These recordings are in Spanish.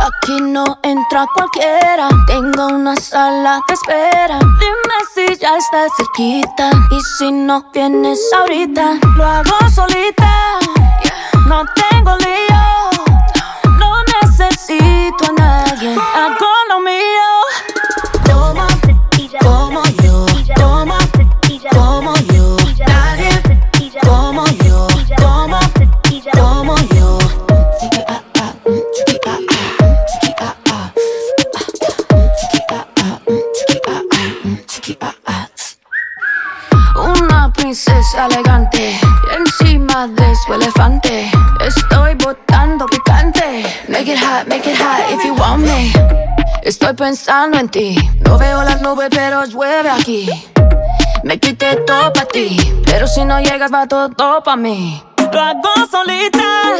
Aquí no entra cualquiera. Tengo una sala de espera. Dime si ya estás cerquita. Y si no vienes ahorita, lo hago solita. Princesa elegante encima de su elefante. Estoy botando picante. Make it hot, make it hot if you want me. Estoy pensando en ti. No veo las nubes, pero llueve aquí. Me quité todo para ti, pero si no llegas va todo para mí. Lo hago solita,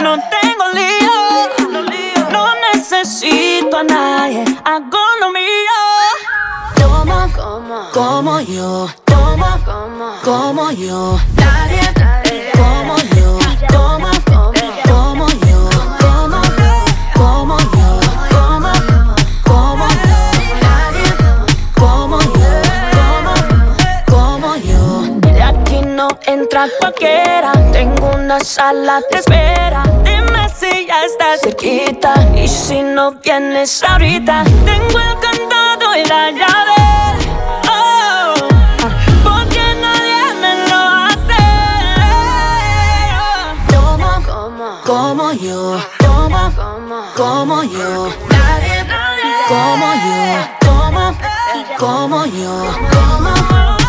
no tengo lío, no necesito a nadie, hago lo mío. Como, como yo, toma como, como yo, nadie como yo, toma como, como yo, toma como yo, toma como yo, nadie como yo, toma como yo. De aquí no entra cualquiera. Tengo una sala de espera. Dime si estás cerquita. Y si no vienes ahorita, tengo el candado y la llave. Como, yo. Como yo. como, como yo. Como